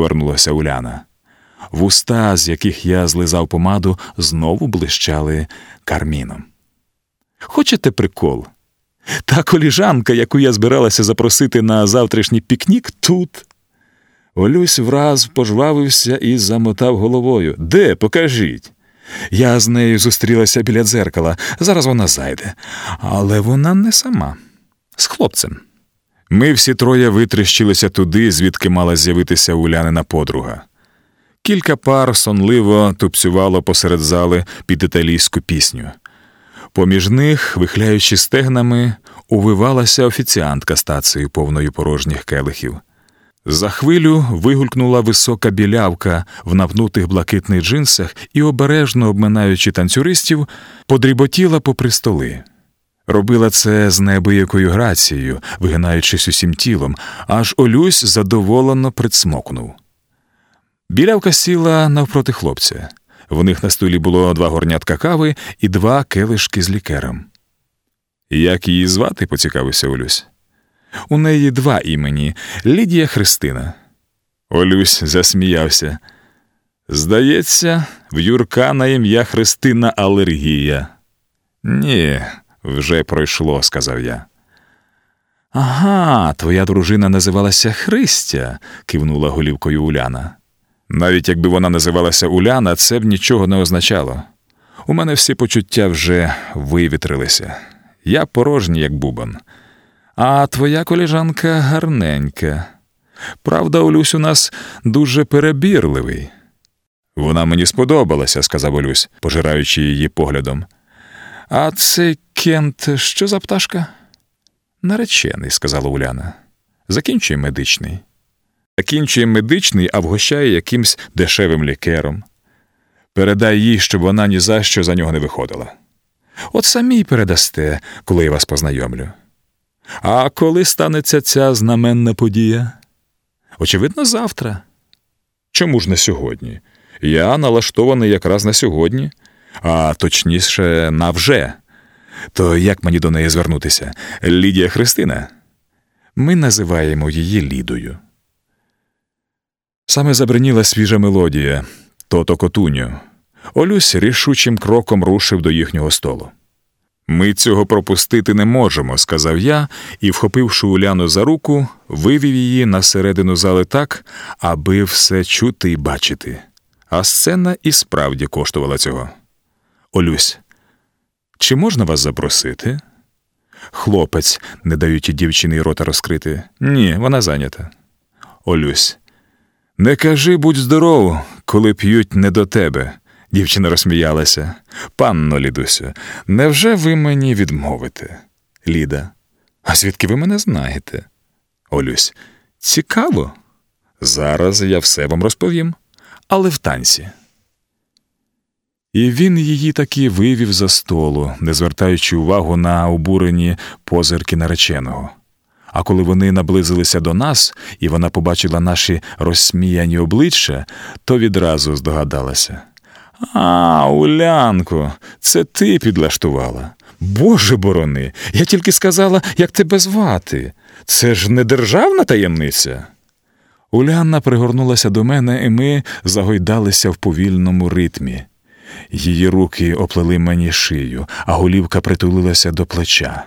повернулася Уляна. Вуста, з яких я злизав помаду, знову блищали карміном. Хочете прикол? Та коліжанка, яку я збиралася запросити на завтрашній пікнік, тут. Олюсь враз пожвавився і замотав головою. Де, покажіть. Я з нею зустрілася біля дзеркала. Зараз вона зайде. Але вона не сама, з хлопцем. Ми всі троє витріщилися туди, звідки мала з'явитися улянина подруга. Кілька пар сонливо тупцювало посеред зали під італійську пісню. Поміж них, вихляючи стегнами, увивалася офіціантка стацією повною порожніх келихів. За хвилю вигулькнула висока білявка в напнутих блакитних джинсах і, обережно обминаючи танцюристів, подріботіла попри столи. Робила це з неабиякою грацією, вигинаючись усім тілом, аж Олюсь задоволено прицмокнув. Білявка сіла навпроти хлопця. В них на столі було два горнятка кави і два келишки з лікером. Як її звати? поцікавився Олюсь. У неї два імені Лідія Христина. Олюсь засміявся. Здається, в Юрка на ім'я Христина алергія. Ні, вже пройшло, сказав я. Ага, твоя дружина називалася Христя, кивнула голівкою Уляна. Навіть якби вона називалася Уляна, це б нічого не означало. У мене всі почуття вже вивітрилися. Я порожній, як бубан. А твоя коліжанка гарненька. Правда, Олюсь у нас дуже перебірливий. Вона мені сподобалася, сказав Олюсь, пожираючи її поглядом. А цей Кент, що за пташка? Наречений, сказала Уляна. Закінчує медичний. Закінчує медичний, а вгощає якимсь дешевим лікером. Передай їй, щоб вона ні за що за нього не виходила. От самі передасте, коли я вас познайомлю. А коли станеться ця знаменна подія? Очевидно, завтра. Чому ж не сьогодні? Я налаштований якраз на сьогодні, а точніше, на вже. То як мені до неї звернутися? Лідія Христина? Ми називаємо її Лідою. Саме забриніла свіжа мелодія тото котуню. Олюсь рішучим кроком рушив до їхнього столу. Ми цього пропустити не можемо, сказав я і, вхопивши Уляну за руку, вивів її на середину зали так, аби все чути і бачити. А сцена і справді коштувала цього. Олюсь, чи можна вас запросити? Хлопець, не даючи дівчині рота розкрити. Ні, вона зайнята. Олюсь. Не кажи будь здоров, коли п'ють не до тебе. Дівчина розсміялася. Панно Лідусю, невже ви мені відмовите? Ліда. А звідки ви мене знаєте? Олюсь. Цікаво. Зараз я все вам розповім, але в танці. І він її таки вивів за столу, не звертаючи увагу на обурені позирки нареченого. А коли вони наблизилися до нас, і вона побачила наші розсміяні обличчя, то відразу здогадалася. А, Улянко, це ти підлаштувала. Боже борони, я тільки сказала, як тебе звати. Це ж не державна таємниця. Уляна пригорнулася до мене, і ми загойдалися в повільному ритмі. Її руки оплели мені шию, а голівка притулилася до плеча.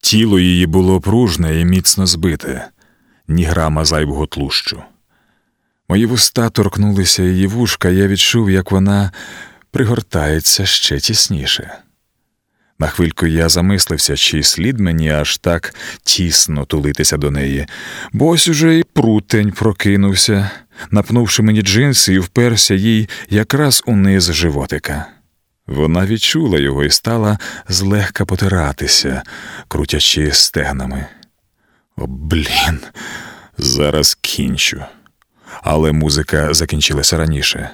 Тіло її було пружне і міцно збите, ні грама зайвого тлущу. Мої вуста торкнулися її вушка, я відчув, як вона пригортається ще тісніше. На хвильку я замислився, чи слід мені аж так тісно тулитися до неї, бо ось уже і прутень прокинувся, напнувши мені джинси і вперся їй якраз униз животика. Вона відчула його і стала злегка потиратися, крутячи стегнами. О, блін, зараз кінчу. Але музика закінчилася раніше.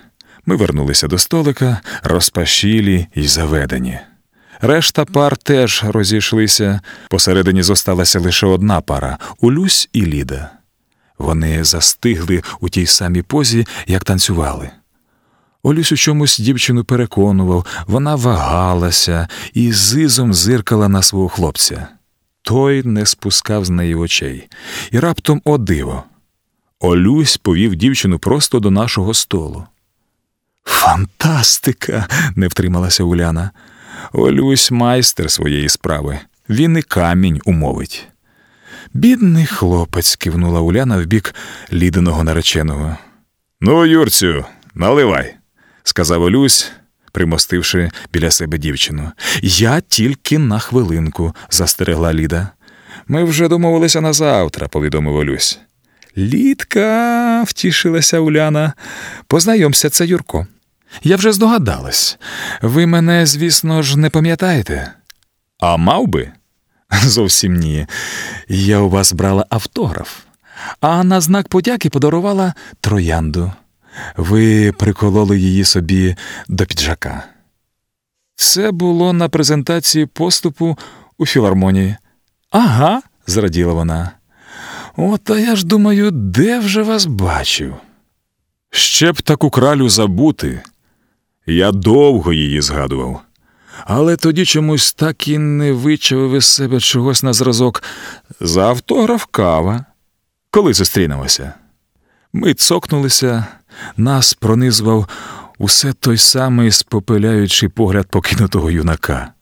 Ми вернулися до столика, розпашілі й заведені. Решта пар теж розійшлися, посередині зосталася лише одна пара Улюсь і Ліда. Вони застигли у тій самій позі, як танцювали. Олюсь у чомусь дівчину переконував, вона вагалася і зизом зиркала на свого хлопця. Той не спускав з неї очей, і раптом о диво. Олюсь повів дівчину просто до нашого столу. Фантастика! не втрималася Уляна. Олюсь майстер своєї справи. Він і камінь умовить. Бідний хлопець, кивнула Уляна в бік ліденого нареченого. Ну, Юрцю, наливай, сказав Олюсь, примостивши біля себе дівчину. Я тільки на хвилинку, застерегла Ліда. Ми вже домовилися на завтра, повідомив Олюсь. Лідка, втішилася Уляна, познайомся, це Юрко. Я вже здогадалась. Ви мене, звісно ж, не пам'ятаєте? А мав би? Зовсім ні. Я у вас брала автограф, а на знак подяки подарувала троянду. Ви прикололи її собі до піджака. Це було на презентації поступу у філармонії. Ага, зраділа вона. От а я ж думаю, де вже вас бачив? Ще б таку кралю забути. Я довго її згадував, але тоді чомусь так і не вичавив із себе чогось на зразок за автограф кава. Коли зустрінемося? Ми цокнулися, нас пронизував усе той самий спопиляючий погляд покинутого юнака.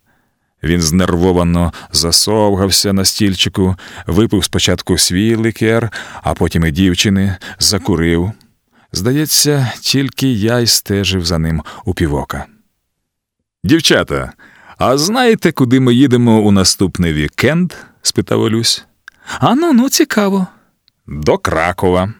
Він знервовано засовгався на стільчику, випив спочатку свій ликер, а потім і дівчини, закурив. Здається, тільки я й стежив за ним у півока. Дівчата, а знаєте, куди ми їдемо у наступний вікенд? спитав Олюсь. А ну, ну, цікаво. До Кракова.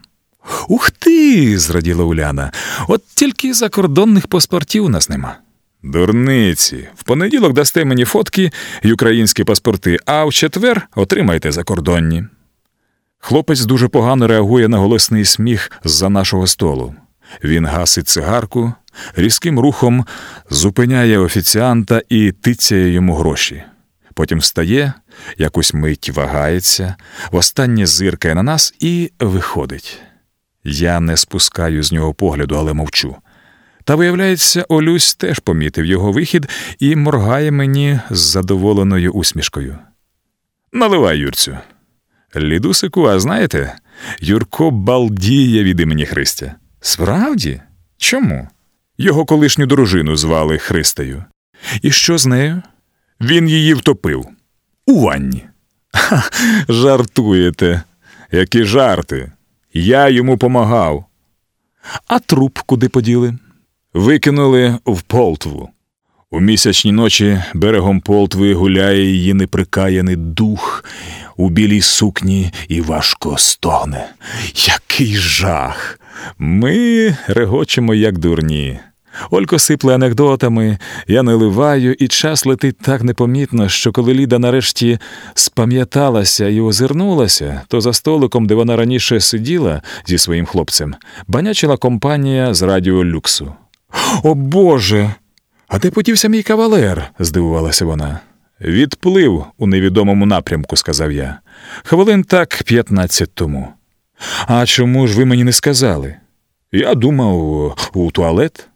Ух ти. зраділа Уляна. От тільки закордонних паспортів у нас нема. Дурниці, в понеділок дасте мені фотки й українські паспорти, а в четвер отримайте закордонні. Хлопець дуже погано реагує на голосний сміх з-за нашого столу. Він гасить цигарку, різким рухом зупиняє офіціанта і тицяє йому гроші. Потім встає, якусь мить вагається, востаннє зиркає на нас і виходить. Я не спускаю з нього погляду, але мовчу. Та, виявляється, Олюсь теж помітив його вихід і моргає мені з задоволеною усмішкою. Наливай, Юрцю. Лідусику, а знаєте, Юрко балдіє від імені Христя. Справді? Чому? Його колишню дружину звали Христею. І що з нею? Він її втопив. У ванні. Ха, жартуєте. Які жарти. Я йому помагав. А труп куди поділи? Викинули в Полтву. У місячні ночі берегом Полтви гуляє її неприкаяний дух у білій сукні і важко стогне. Який жах! Ми регочемо, як дурні. Олько сипле анекдотами, я наливаю, і час летить так непомітно, що коли Ліда нарешті спам'яталася і озирнулася, то за столиком, де вона раніше сиділа зі своїм хлопцем, банячила компанія з радіо люксу. О Боже! А де подівся мій кавалер? здивувалася вона. Відплив у невідомому напрямку, сказав я. Хвилин так п'ятнадцять тому. А чому ж ви мені не сказали? Я думав, у туалет.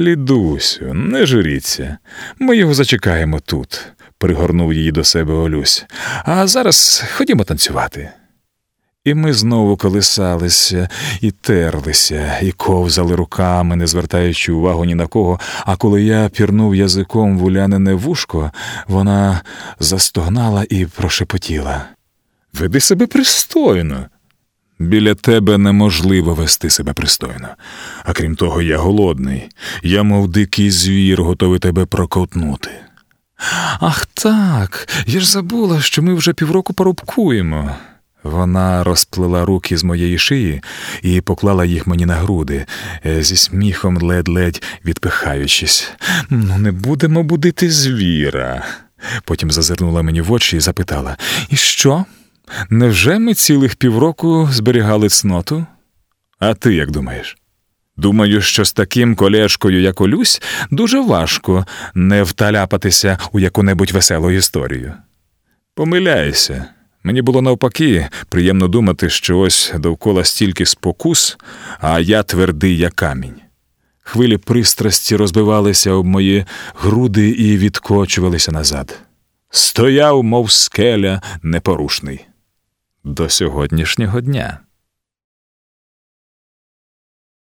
Лідусю, не журіться, ми його зачекаємо тут, пригорнув її до себе Олюсь. А зараз ходімо танцювати. І ми знову колисалися і терлися, і ковзали руками, не звертаючи увагу ні на кого. А коли я пірнув язиком в улянине вушко, вона застогнала і прошепотіла. Веди себе пристойно. Біля тебе неможливо вести себе пристойно. А крім того, я голодний. Я, мов дикий звір, готовий тебе прокотнути. Ах так, я ж забула, що ми вже півроку порубкуємо. Вона розплела руки з моєї шиї і поклала їх мені на груди, е, зі сміхом ледь-ледь відпихаючись. Ну, не будемо будити звіра. Потім зазирнула мені в очі і запитала: І що? Невже ми цілих півроку зберігали цноту? А ти як думаєш? Думаю, що з таким колешкою, як Олюсь, дуже важко не вталяпатися у яку-небудь веселу історію. Помиляюся. Мені було навпаки приємно думати, що ось довкола стільки спокус, а я твердий, як камінь. Хвилі пристрасті розбивалися об мої груди і відкочувалися назад. Стояв, мов скеля, непорушний. До сьогоднішнього дня.